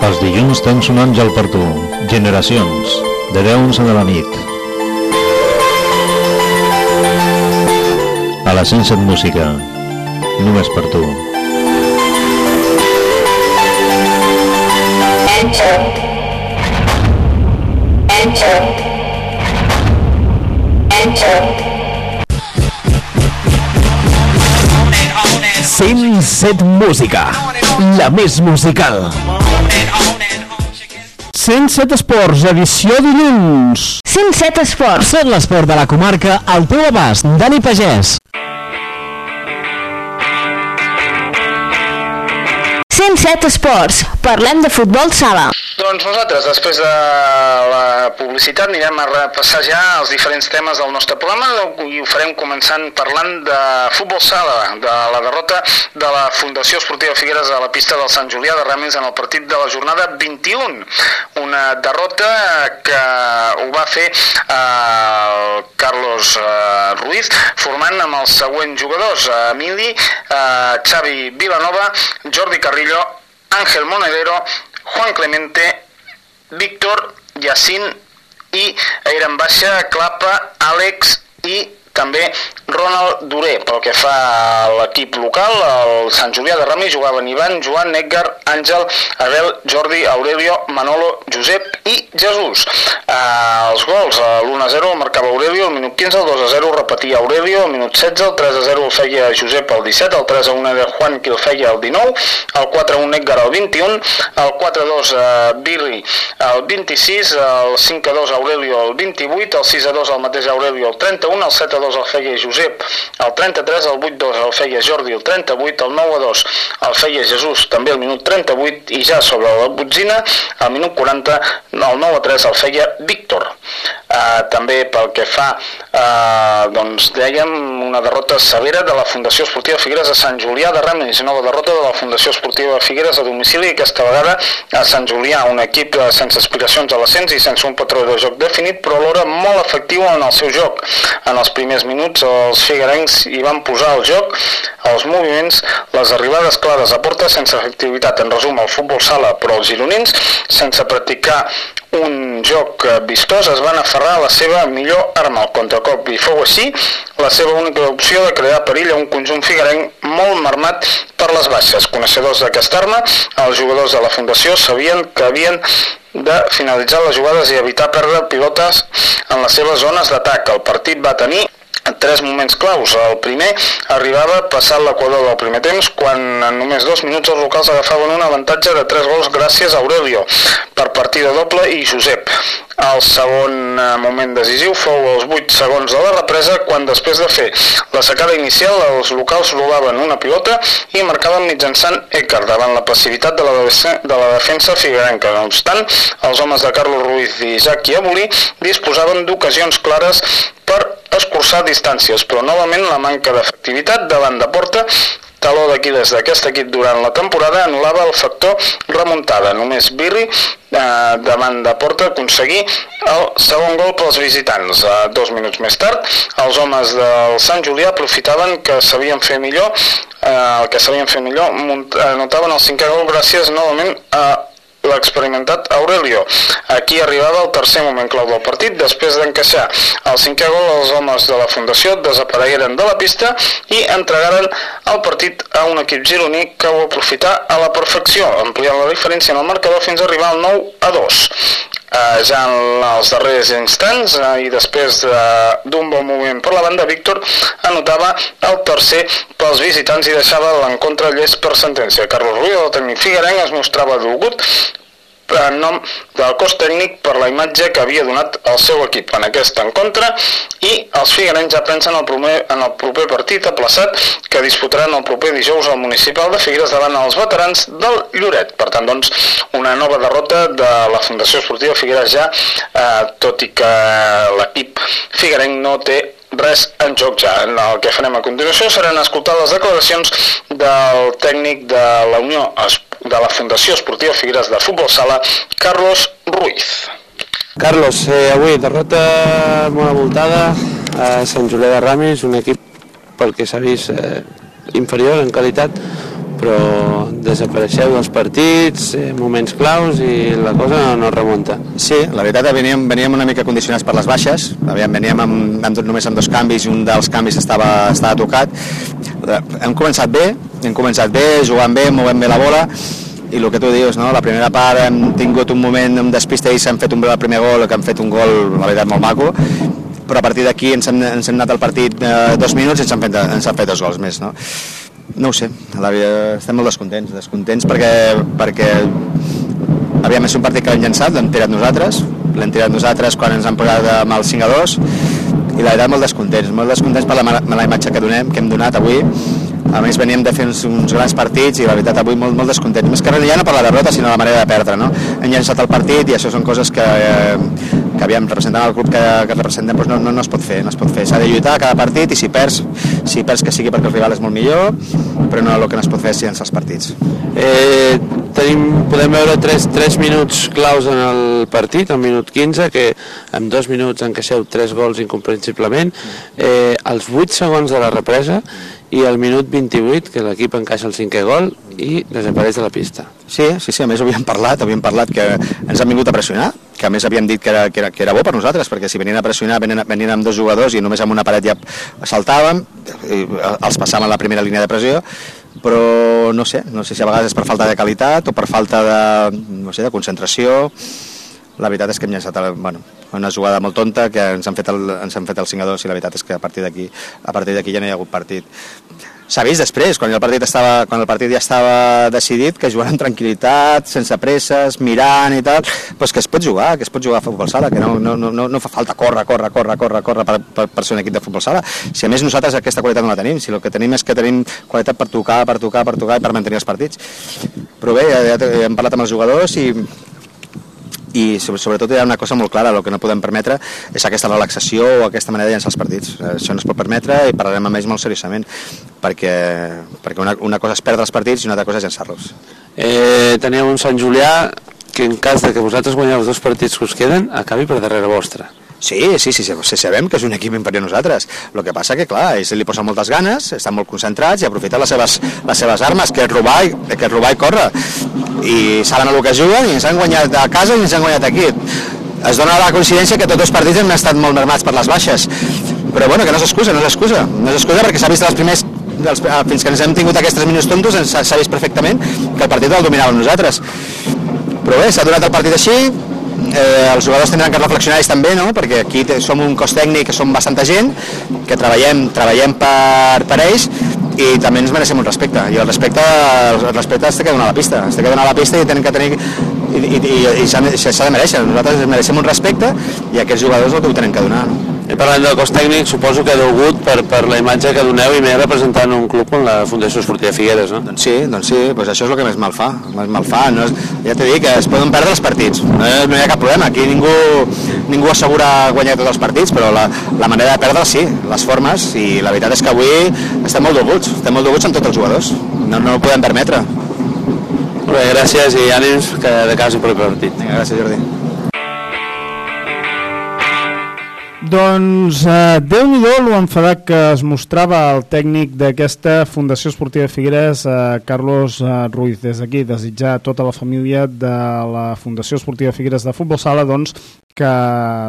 Els dilluns tens un àngel per tu. Generacions. de 10 a 11 de la nit. A la 107 Música, només per tu. Enter. Enter. Enter. 107 Música, la més musical. 107 Esports, edició dilluns. 107 Esports. Tot l'esport de la comarca al teu abast. Dani Pagès. 107 Esports. Parlem de futbol sala. Doncs nosaltres, després de la publicitat, anirem a repassar ja els diferents temes del nostre programa i ho farem començant parlant de futbol sala, de la derrota de la Fundació Esportiva Figueres a la pista del Sant Julià de Ramis en el partit de la jornada 21. Una derrota que ho va fer eh, el Carlos eh, Ruiz, formant amb els següents jugadors, eh, Emili, Xavi Vilanova, Jordi Carrillo, Ángel Monedero, Juan Clemente, Víctor, Yacín i eren baixa Clapa, Àlex i també Ronald Duré. Pel que fa a l'equip local, el Sant Julià de Rami jugaven Ivan, Joan, Edgar, Àngel, Abel, Jordi, Aurelio, Manolo, Josep i Jesús. Eh, els gols, a l'1-0 el marcava Aurelio, al minut 15, el 2-0 repetia Aurelio, al minut 16, el 3-0 el feia Josep al 17, el 3-1 de Juan que el feia al 19, el 4-1 Edgar al 21, el 4-2 eh, Billy al 26, el 5-2 Aurelio al 28, el 6-2 el mateix Aurelio al 31, el 7-2 el feia Josep al 33, el 8-2 el feia Jordi al 38, el 9-2 el feia Jesús també al minut 38 i ja sobre la botzina al minut 40 el 9-3 el feia Víctor. Uh, també pel que fa, uh, doncs dèiem, una derrota severa de la Fundació Esportiva Figueres a Sant Julià de Ramis, nova derrota de la Fundació Esportiva Figueres a domicili, aquesta vegada a Sant Julià, un equip uh, sense aspiracions a l'ascens i sense un patró de joc definit, però alhora molt efectiu en el seu joc. En els primers minuts els figuerencs hi van posar el joc, els moviments, les arribades clares a porta sense efectivitat. En resum, el futbol sala, però els gironins, sense practicar un joc vistós, es van aferrar a la seva millor arma, el contracop, i fou així la seva única opció de crear perill a un conjunt figuerenc molt marmat per les baixes. Coneixedors d'aquesta arma, els jugadors de la Fundació sabien que havien de finalitzar les jugades i evitar perdre pilotes en les seves zones d'atac. El partit va tenir tres moments claus. El primer arribava passat l'equador del primer temps, quan en només dos minuts els locals agafaven un avantatge de tres gols gràcies a Aurelio per partida doble i Josep. El segon eh, moment decisiu fou els 8 segons de la represa, quan després de fer la secada inicial els locals robaven una pilota i marcaven mitjançant Écar davant la passivitat de la, de la defensa figuerenca. No obstant, els homes de Carlos Ruiz i Jacques Iaboli disposaven d'ocasions clares per escurçar distàncies, però novament la manca d'efectivitat davant de porta taló d'Aquiles d'aquest equip durant la temporada anul·lava el factor remuntada. Només Birri eh, davant de porta aconseguir el segon gol pels visitants. Eh, dos minuts més tard, els homes del Sant Julià aprofitaven que sabien fer millor eh, el que sabien fer millor, anotaven el cinquè gol gràcies novament a l'experimentat Aurelio. Aquí arribava el tercer moment clau del partit, després d'encaixar el cinquè gol els homes de la Fundació desaparegueren de la pista i entregaren el partit a un equip gironí que ho aprofità a la perfecció, ampliant la diferència en el marcador fins a arribar al 9 a 2. Uh, ja en els darrers instants uh, i després d'un bon moment per la banda, Víctor anotava el tercer pels visitants i deixava l'encontre llest per sentència. Carlos Ruiz, el tècnic figuerenc, es mostrava dolgut en nom del cos tècnic per la imatge que havia donat el seu equip en aquest encontre i els figuerencs ja pensen el proper, en el proper partit aplaçat que disputaran el proper dijous al municipal de Figueres davant els veterans del Lloret. Per tant, doncs, una nova derrota de la Fundació Esportiva Figueres ja, eh, tot i que l'equip figuerenc no té res en joc ja. El que farem a continuació seran escoltar les declaracions del tècnic de la Unió de la Fundació Esportiva Figueres de Futbol Sala, Carlos Ruiz. Carlos, eh, avui derrota molt avoltada a Sant Julià de Ramis, un equip pel que s'ha vist eh, inferior en qualitat, però desapareixeu dels partits, eh, moments claus i la cosa no, no remunta. Sí, la veritat veníem, veníem una mica condicionats per les baixes, Aviam, veníem amb, amb, només amb dos canvis i un dels canvis estava, estava tocat. Hem començat bé, hem començat bé, jugant bé, movent bé la bola, i el que tu dius, no? la primera part hem tingut un moment, un despiste i s'han fet un el primer gol, que han fet un gol, la veritat, molt maco, però a partir d'aquí ens, hem, ens hem anat al partit eh, dos minuts i ens han, fet, ens han fet dos gols més. No, no ho sé, la, estem molt descontents, descontents perquè, perquè havíem és un partit que l'hem llançat, l'hem tirat nosaltres, l'hem tirat nosaltres quan ens han posat amb el 5 a 2 i la veritat molt descontents, molt descontents per la mala imatge que donem, que hem donat avui a més veníem de fer uns, uns grans partits i la veritat avui molt, molt descontents més que res ja no per la derrota sinó la manera de perdre no? hem llançat el partit i això són coses que, eh, que aviam, representant el club que, que representem doncs no, no, no es pot fer, no es pot fer. S'ha de lluitar cada partit i si perds si perds que sigui perquè el rival és molt millor però no el que no es pot fer és llançar els partits. Eh, tenim, podem veure 3, 3 minuts claus en el partit, al minut 15, que en dos minuts encaixeu 3 gols incomprensiblement, eh, als 8 segons de la represa i al minut 28, que l'equip encaixa el cinquè gol i desapareix de la pista. Sí, sí, sí, a més havíem parlat, havíem parlat que ens han vingut a pressionar, que a més havíem dit que era, que era, que era bo per nosaltres, perquè si venien a pressionar venien, venien amb dos jugadors i només amb una paret ja saltàvem, i els passàvem la primera línia de pressió, però no sé, no sé si a vegades és per falta de qualitat o per falta de, no sé, de concentració, la veritat és que hem llançat bueno, una jugada molt tonta que ens han fet el, ens han fet el 5 a 2 i la veritat és que a partir d'aquí a partir d'aquí ja no hi ha hagut partit s'ha vist després, quan el partit, estava, quan el partit ja estava decidit, que jugant amb tranquil·litat, sense presses, mirant i tal, doncs que es pot jugar, que es pot jugar a futbol sala, que no, no, no, no, fa falta córrer, córrer, córrer, córrer, córrer per, per, per ser un equip de futbol sala. Si a més nosaltres aquesta qualitat no la tenim, si el que tenim és que tenim qualitat per tocar, per tocar, per tocar i per mantenir els partits. Però bé, ja, ja hem parlat amb els jugadors i i sobre- sobretot hi ha una cosa molt clara, el que no podem permetre és aquesta relaxació o aquesta manera de llançar els partits. Això no es pot permetre i parlarem amb ells molt seriosament, perquè, perquè una, una cosa és perdre els partits i una altra cosa és llançar-los. Eh, teniu un Sant Julià que en cas de que vosaltres guanyeu els dos partits que us queden, acabi per darrere vostra. Sí, sí, sí, sí, sí, sabem que és un equip inferior a nosaltres. El que passa que, clar, ells li posen moltes ganes, estan molt concentrats i aprofiten les seves, les seves armes, que és robar, i- que és robar i córrer. I saben el que juguen i ens han guanyat a casa i ens han guanyat aquí. Es dona la coincidència que tots els partits hem estat molt mermats per les baixes. Però bueno, que no és excusa, no és excusa. No és excusa perquè s'ha vist els primers dels, eh, fins que ens hem tingut aquests 3 minuts tontos ens- vist perfectament que el partit el dominàvem nosaltres però bé, s'ha donat el partit així eh, els jugadors tindran que reflexionar ells també no? perquè aquí som un cos tècnic que som bastanta gent que treballem, treballem per, per ells i també ens mereixem un respecte i el respecte, el respecte es té que donar a la pista es té que donar a la pista i tenen que tenir i, i, i, i s'ha de mereixer nosaltres mereixem un respecte i aquests jugadors el que ho tenen que donar no? I parlant del cos tècnic, suposo que deu gut per, per la imatge que doneu i més representant un club com la Fundació Esportiva Figueres, no? Doncs sí, doncs sí, doncs això és el que més mal fa. Més mal fa. No és, ja t'he dit que es poden perdre els partits. No, no hi ha cap problema. Aquí ningú, ningú assegura guanyar tots els partits, però la, la manera de perdre sí, les formes, i la veritat és que avui estem molt dolguts. Estem molt dolguts amb tots els jugadors. No, no ho podem permetre. Molt bé, gràcies i ànims que de casa per partit. Vinga, gràcies Jordi. Doncs eh, Déu-n'hi-do l'enfadat que es mostrava el tècnic d'aquesta Fundació Esportiva Figueres, eh, Carlos eh, Ruiz. Des d'aquí desitjar a tota la família de la Fundació Esportiva Figueres de Futbol Sala doncs, que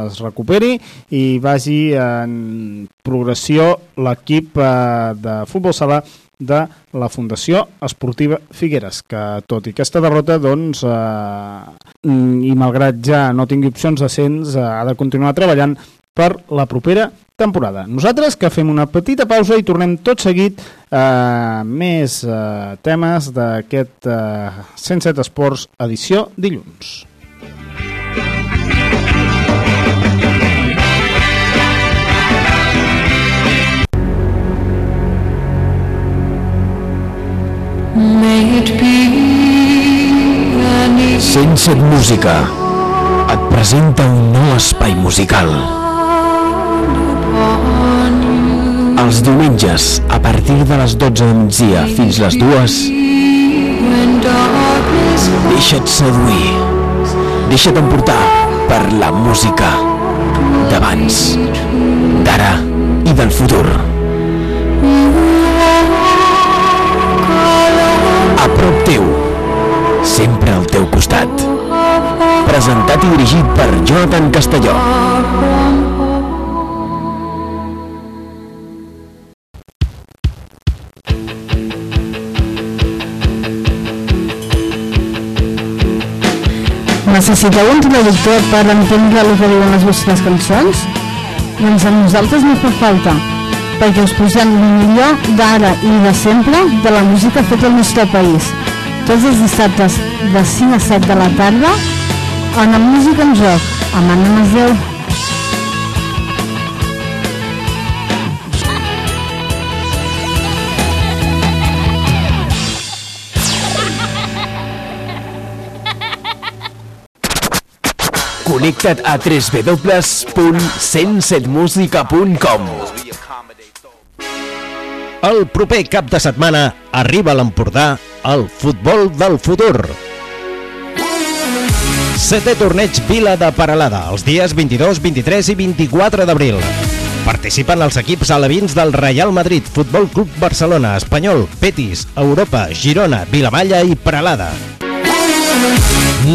es recuperi i vagi en progressió l'equip eh, de Futbol Sala de la Fundació Esportiva Figueres, que tot i aquesta derrota, doncs, eh, i malgrat ja no tingui opcions d'ascens, eh, ha de continuar treballant per la propera temporada. Nosaltres que fem una petita pausa i tornem tot seguit a eh, més eh, temes d'aquest eh, 107 Esports edició dilluns. May it be an easy 107 Música et presenta un nou espai musical. Els diumenges, a partir de les 12 de migdia fins les 2, deixa't seduir, deixa't emportar per la música d'abans, d'ara i del futur. A prop teu, sempre al teu costat. Presentat i dirigit per Jonathan Castelló. Necessiteu un traductor per entendre el que diuen les vostres cançons? Doncs a nosaltres no fa falta, perquè us posem el millor d'ara i de sempre de la música feta al nostre país. Tots els dissabtes de 5 a 7 de la tarda, en la música en joc, amb Anna Masdeu. Connecta't a www.107musica.com El proper cap de setmana arriba a l'Empordà el futbol del futur. Setè torneig Vila de Paralada, els dies 22, 23 i 24 d'abril. Participen els equips alevins del Real Madrid, Futbol Club Barcelona, Espanyol, Betis, Europa, Girona, Vilamalla i Paralada.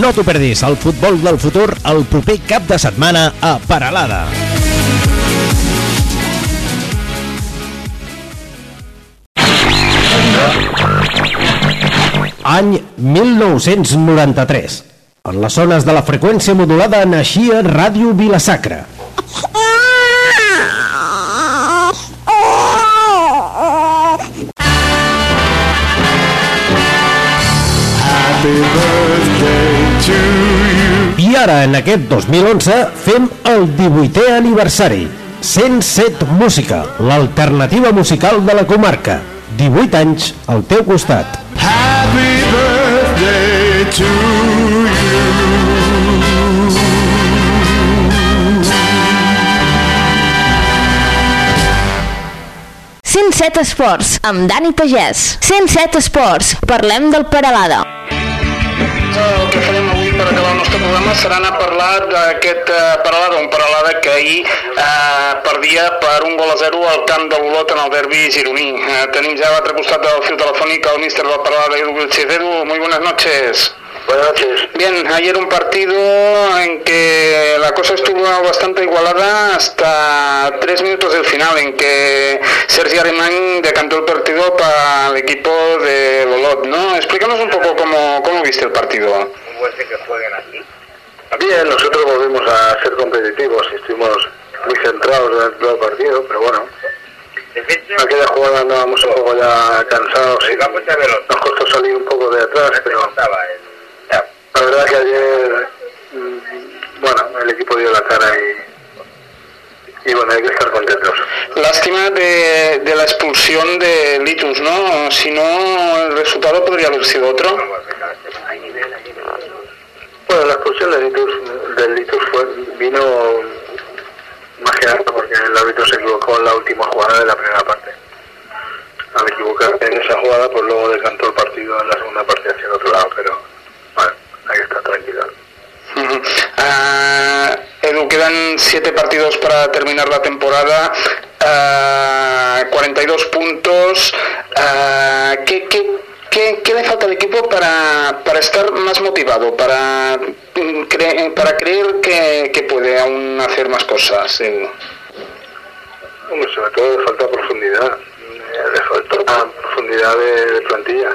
No t'ho perdis, el futbol del futur el proper cap de setmana a Paralada. Any 1993. En les zones de la freqüència modulada naixia Ràdio Vilasacra. I ara, en aquest 2011, fem el 18è aniversari. 107 Música, l'alternativa musical de la comarca. 18 anys al teu costat. Happy birthday to you. 107 Esports, amb Dani Pagès. 107 Esports, parlem del Peralada. El que farem avui per acabar el nostre programa serà anar a parlar d'aquest eh, Paralada, un Paralada que ahir eh, perdia per un gol a zero al camp de Olot en el derbi gironí. Eh, tenim ja a l'altre costat del fil telefònic el míster del Paralada, Edu Vilches. Edu, muy buenas noches. Buenas noches. Bien, ayer un partido en que la cosa estuvo bastante igualada hasta tres minutos del final, en que Sergi Arimán decantó el partido para el equipo de Lolot, ¿no? Explícanos un poco cómo, cómo viste el partido. ¿Cómo que jueguen aquí? Bien, nosotros volvimos a ser competitivos y estuvimos muy centrados durante todo el partido, pero bueno. Aquella jugada andábamos un poco ya cansados y nos costó salir un poco de atrás, pero la verdad que ayer, mm, bueno, el equipo dio la cara y, y bueno, hay que estar contentos. Lástima de, de la expulsión de Litus, ¿no? Si no, el resultado podría haber sido otro. Bueno, la expulsión de Litus, del Litus fue, vino más que nada porque el árbitro se equivocó en la última jugada de la primera parte. Al equivocarse en esa jugada, pues luego decantó el partido en la segunda parte hacia el otro lado, pero bueno, hay que estar tranquilo. Ah, Edu, quedan siete partidos para terminar la temporada, ah, 42 puntos. Ah, ¿qué, qué, qué, qué le falta al equipo para, para estar más motivado, para, mm, cre- para creer que, que puede aún hacer más cosas? Edu? Hombre, sobre todo le falta profundidad, eh, le falta profundidad de, de plantilla.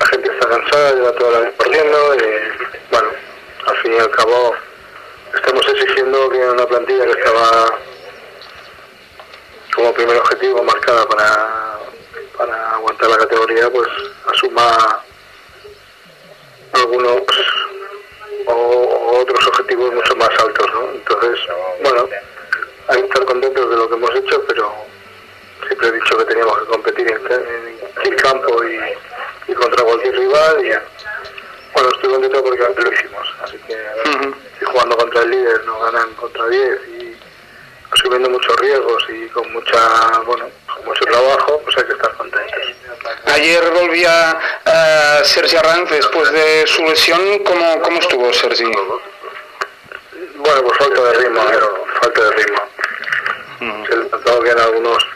La gente está cansada, lleva toda la vida perdiendo y bueno, al fin y al cabo estamos exigiendo que una plantilla que estaba como primer objetivo marcada para, para aguantar la categoría, pues asuma algunos o, otros objetivos mucho más altos, ¿no? Entonces, bueno, hay que estar contentos de lo que hemos hecho, pero siempre he dicho que teníamos que competir en, en el campo y, y contra cualquier rival y bueno, estoy contento porque antes lo hicimos, así que si jugando contra el líder nos ganan contra 10 y asumiendo muchos riesgos y con mucha, bueno, con mucho trabajo, pues hay que estar contentos. Ayer volvía ah, Sergi Arranz después de su lesión. ¿Cómo, cómo estuvo Sergi? Bueno, pues falta de ritmo, pero falta de ritmo. Se le notado que en algunos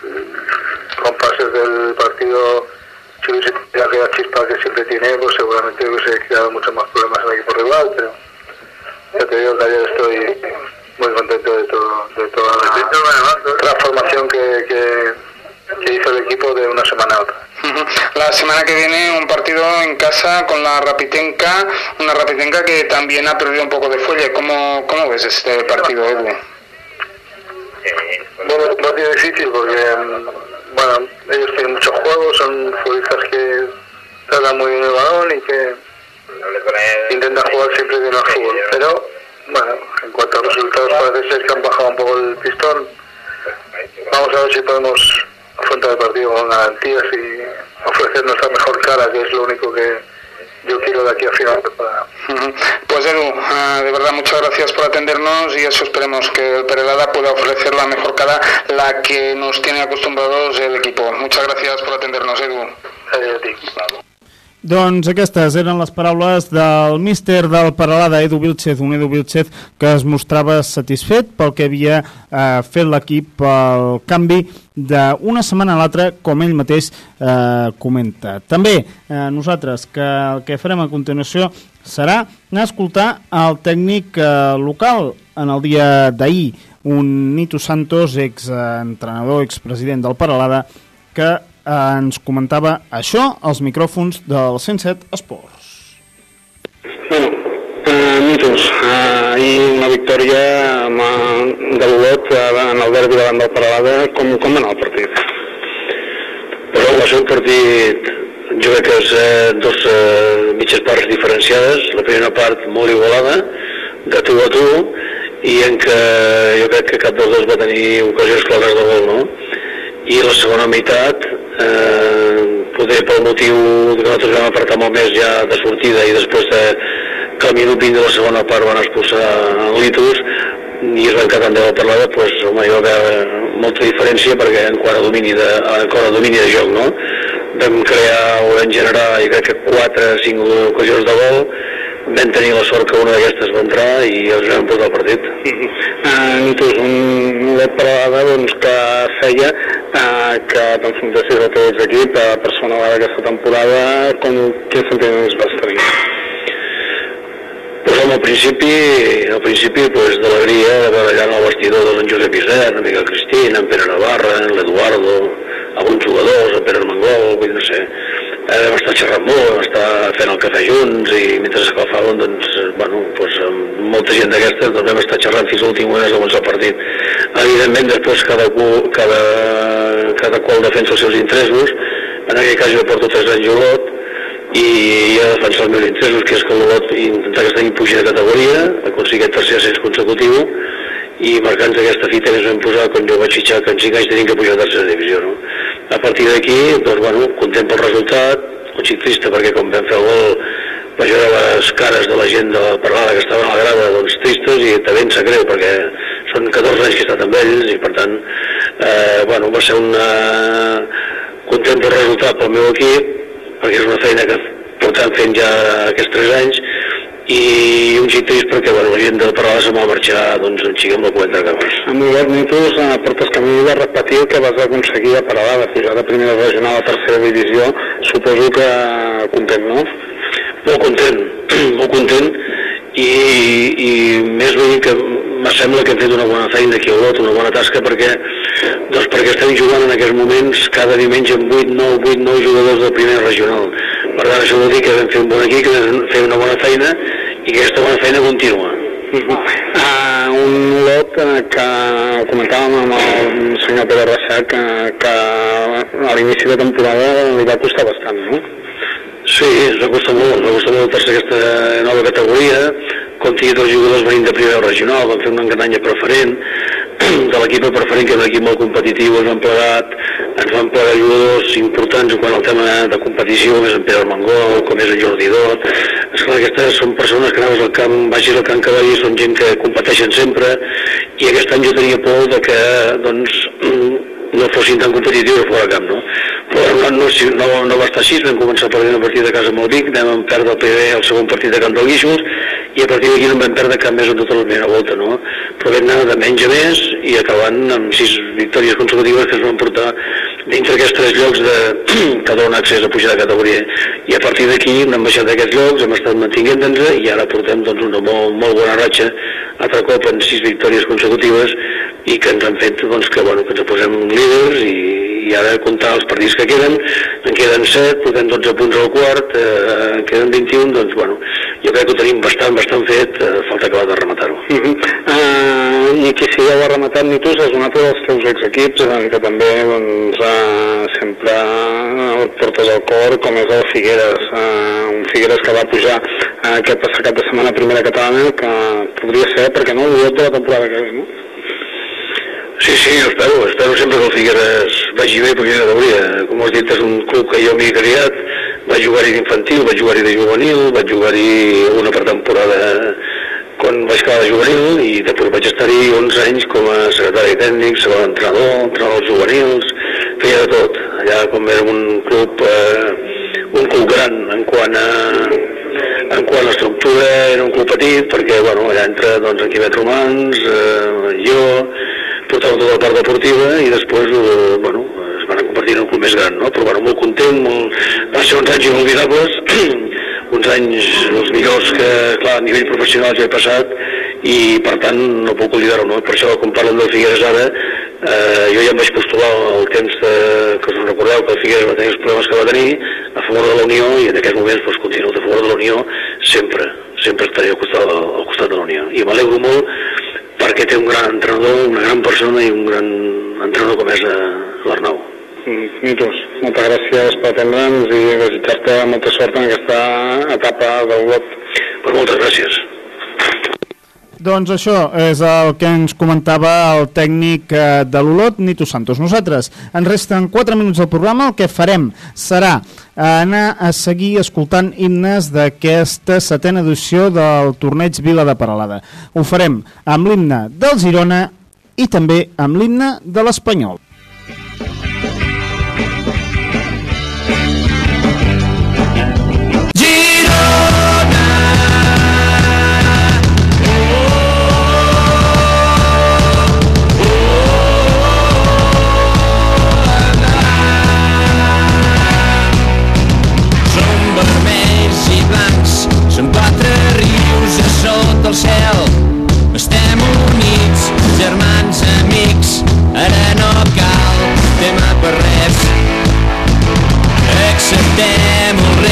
compases del partido, si hubiese tenido aquella chispa que siempre tiene, pues seguramente hubiese creado muchos más problemas al equipo rival, pero ya te digo que ayer estoy muy contento de, todo, de toda la transformación que, que, que hizo el equipo de una semana a otra. La semana que viene un partido en casa con la Rapitenca, una Rapitenca que también ha perdido un poco de fuelle. ¿Cómo, cómo ves este partido, Edu? Bueno, es un partido difícil porque, bueno, ellos tienen muchos juegos, son futbolistas que tratan muy bien el balón y que intentan jugar siempre bien al fútbol. Pero, bueno, en cuanto a resultados parece ser que han bajado un poco el pistón. Vamos a ver si podemos afrontar el partido con garantías y ofrecer nuestra mejor cara, que es lo único que yo quiero de aquí a final. Ujú. Pues Edu, ah, de verdad muchas gracias por atendernos y eso esperemos que el Perelada pueda ofrecer la mejor cara, la que nos tiene acostumbrados el equipo. Muchas gracias por atendernos, Edu. Doncs aquestes eren les paraules del míster del Paralada, Edu Vilchez, un Edu Vilchez que es mostrava satisfet pel que havia eh, fet l'equip el canvi d'una setmana a l'altra, com ell mateix eh, comenta. També eh, nosaltres que el que farem a continuació serà anar a escoltar el tècnic eh, local en el dia d'ahir, un Nito Santos, ex-entrenador, expresident del Paralada, que ens comentava això als micròfons del 107 Esports. Uh, mitos, uh, ahir una victòria amb, uh, de l'Olot uh, en el derbi davant del Paralada, com, com va anar el partit? Però va ser un partit, jo crec que és eh, dos eh, mitges parts diferenciades. La primera part molt igualada, de tu a tu, i en què jo crec que cap dels dos va tenir ocasions clares de gol, no? I la segona meitat, eh, poder pel motiu que nosaltres vam apretar molt més ja de sortida i després de, que al minut 20 de la segona part van expulsar en Litus i es van quedar en 10 parlada, doncs, home, hi va haver molta diferència perquè en quant a domini de, en quant a domini de joc, no? Vam crear o vam generar, jo crec que 4 o 5 ocasions de gol, vam tenir la sort que una d'aquestes va entrar i els vam portar el partit. Uh, Nitus, un Olot Paralada doncs, que feia uh, que t'enfrontessis a tots equip uh, per segona vegada aquesta temporada, com, quins sentiments vas tenir? Pues home, al principi, al principi pues, d'alegria de veure allà en el vestidor doncs, en Josep Isern, en Miquel Cristina, en Pere Navarra, en l'Eduardo, alguns jugadors, en Pere Armengol, vull dir, no sé, eh, vam estar xerrant molt, vam estar fent el cafè junts i mentre s'escalfaven, doncs, eh, bueno, doncs, amb molta gent d'aquestes doncs, vam estar xerrant fins a l'últim moment de començar el partit. Evidentment, després cada, cada, cada qual defensa els seus interessos, en aquell cas jo porto 3 anys Olot, i jo defensar els meus interessos, que és que l'Olot intentar que estigui pujar de categoria, aconseguir aquest tercer ascens consecutiu, i marcant aquesta fita que ens vam posar quan jo vaig fitxar que en 5 anys tenim que pujar a tercera divisió. No? A partir d'aquí, doncs, bueno, content pel resultat, un xic trista perquè com vam fer el gol vaig veure les cares de la gent de la parlada que estaven a la grada doncs, tristes i també em sap greu perquè són 14 anys que he estat amb ells i per tant eh, bueno, va ser una content pel resultat pel meu equip perquè és una feina que portem fent ja aquests 3 anys i un xic trist perquè bueno, la gent de Paralada se m'ha marxar doncs, un xic amb la cuenta que vas. Amb Olot Nitus uh, portes camí de repetir que vas aconseguir a Paralada, pujar de primera regional a tercera divisió, suposo que content, no? Molt content, molt content i, i més veient que me sembla que hem fet una bona feina aquí a Olot, una bona tasca perquè, doncs perquè estem jugant en aquests moments cada diumenge amb 8, 9, 8, 9 jugadors de primera regional. Per tant, això vol dir que vam fer un bon equip, que vam fer una bona feina i que aquesta bona feina continua. Uh, un lot uh, que comentàvem amb el senyor Pere Reixac que, que a l'inici de temporada li va costar bastant, no? Sí, ens va costar molt, ens va costar molt tercer aquesta nova categoria, com tingui dos jugadors venint de primera regional, vam fer una engrananya preferent, de l'equip preferent, que és un equip molt competitiu, ens han plegat, ens van plegar jugadors importants quan el tema de competició, com és en Pere Armengol, com és en Jordi Dot. Esclar, aquestes són persones que anaves al camp, vagis al camp cavaller, són gent que competeixen sempre, i aquest any jo tenia por de que, doncs, no fossin tan competitius fora de camp, no? Però no, si- no, no va estar així, vam començar perdent el partit de casa amb el Vic, vam perdre el primer, el segon partit de Camp del Guíxols, i a partir d'aquí no vam perdre cap més en tota la primera volta, no? Però vam anar de menys a més i acabant amb sis victòries consecutives que ens van portar dintre d'aquests tres llocs de, que donen accés a pujar de categoria. I a partir d'aquí hem baixat d'aquests llocs, hem estat mantinguent-nos i ara portem doncs, una molt, molt bona ratxa, altre cop en sis victòries consecutives i que ens han fet doncs, que, bueno, que ens posem líders i, i ara comptar els partits que queden, en queden 7, portem 12 punts al quart, eh, en queden 21, doncs bueno, jo crec que ho tenim bastant, bastant fet, eh, falta acabar de rematar-ho. Uh -huh. uh, I qui sigueu ha rematat Nitus és un altre dels teus exequips eh, que també doncs, uh, sempre el portes al cor com és el Figueres uh, un Figueres que va pujar uh, aquest passat cap de setmana primera catalana que podria ser, perquè no, el de la temporada que ve, no? Sí, sí, espero, espero sempre que el Figueres vagi bé perquè categoria. Com has dit, és un club que jo m'hi he criat, vaig jugar-hi d'infantil, vaig jugar-hi de juvenil, vaig jugar-hi una pretemporada quan vaig acabar de juvenil i després vaig estar-hi 11 anys com a secretari tècnic, segon entrenador, entrenador dels juvenils, feia de tot. Allà com era un club, eh, un club gran en quant a, en quant a l'estructura era un club petit perquè bueno, allà entra doncs, en Quimet Romans, eh, jo, portava tota la part deportiva i després eh, bueno, es van convertir en un club més gran, no? però bueno, molt content, molt... va ser uns anys inolvidables, uns anys els millors que clar, a nivell professional ja he passat i per tant no puc oblidar-ho, no? per això quan parlen del Figueres ara eh, jo ja em vaig postular el temps de, que us recordeu que el Figueres va tenir els problemes que va tenir a favor de la Unió i en aquests moments doncs, continuo a favor de la Unió sempre, sempre estaré al costat, al costat de la Unió i m'alegro molt perquè té un gran entrenador, una gran persona i un gran entrenador com és eh, l'Arnau. Mitos, moltes gràcies per atendre'ns i desitjar-te molta sort en aquesta etapa del vot. Pues moltes gràcies. Doncs això és el que ens comentava el tècnic eh, de l'Olot, Nito Santos. Nosaltres ens resten 4 minuts del programa, el que farem serà anar a seguir escoltant himnes d'aquesta setena edició del torneig Vila de Paralada. Ho farem amb l'himne del Girona i també amb l'himne de l'Espanyol. Som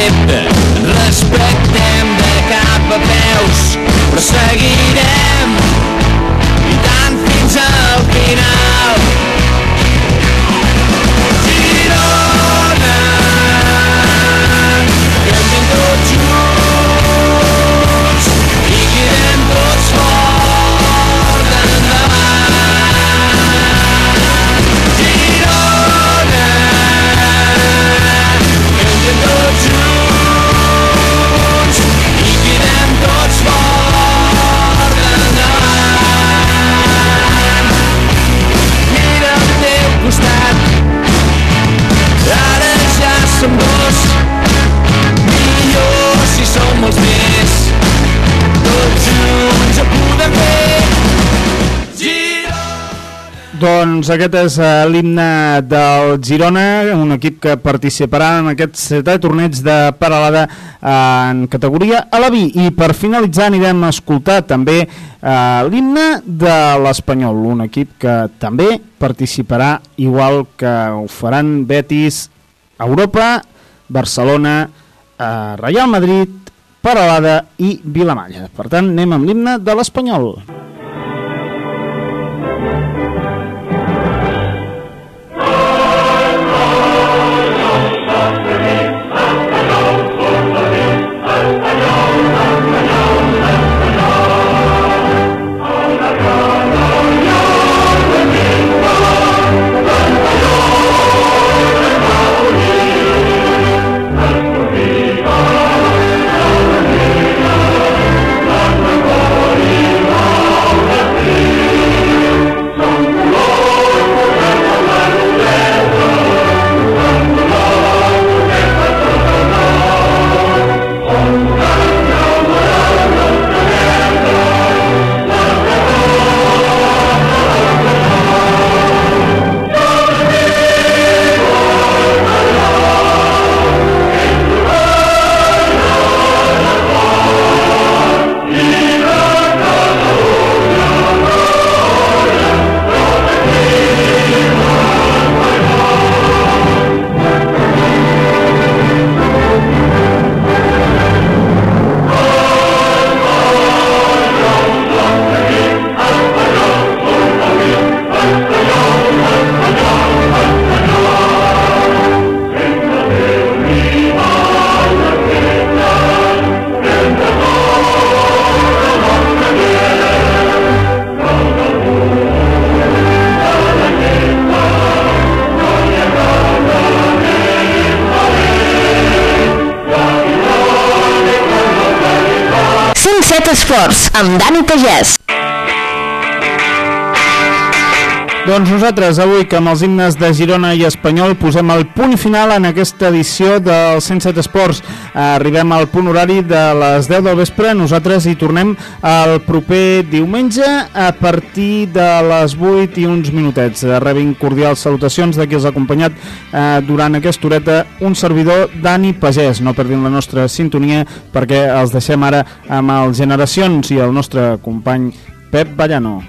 respectem de cap a peus, però seguirem i tant fins al final. Doncs aquest és eh, l'himne del Girona, un equip que participarà en aquest setè torneig de paralada eh, en categoria a la vi. I per finalitzar anirem a escoltar també eh, l'himne de l'Espanyol, un equip que també participarà igual que ho faran Betis, Europa, Barcelona, Real Madrid, Paralada i Vilamalla. Per tant, anem amb l'himne de l'Espanyol. Viva Doncs nosaltres avui que amb els himnes de Girona i Espanyol posem el punt final en aquesta edició del 107 Esports. Arribem al punt horari de les 10 del vespre. Nosaltres hi tornem el proper diumenge a partir de les 8 i uns minutets. Rebin cordials salutacions de qui els ha acompanyat eh, durant aquesta horeta un servidor Dani Pagès. No perdin la nostra sintonia perquè els deixem ara amb els Generacions i el nostre company Pep Ballano.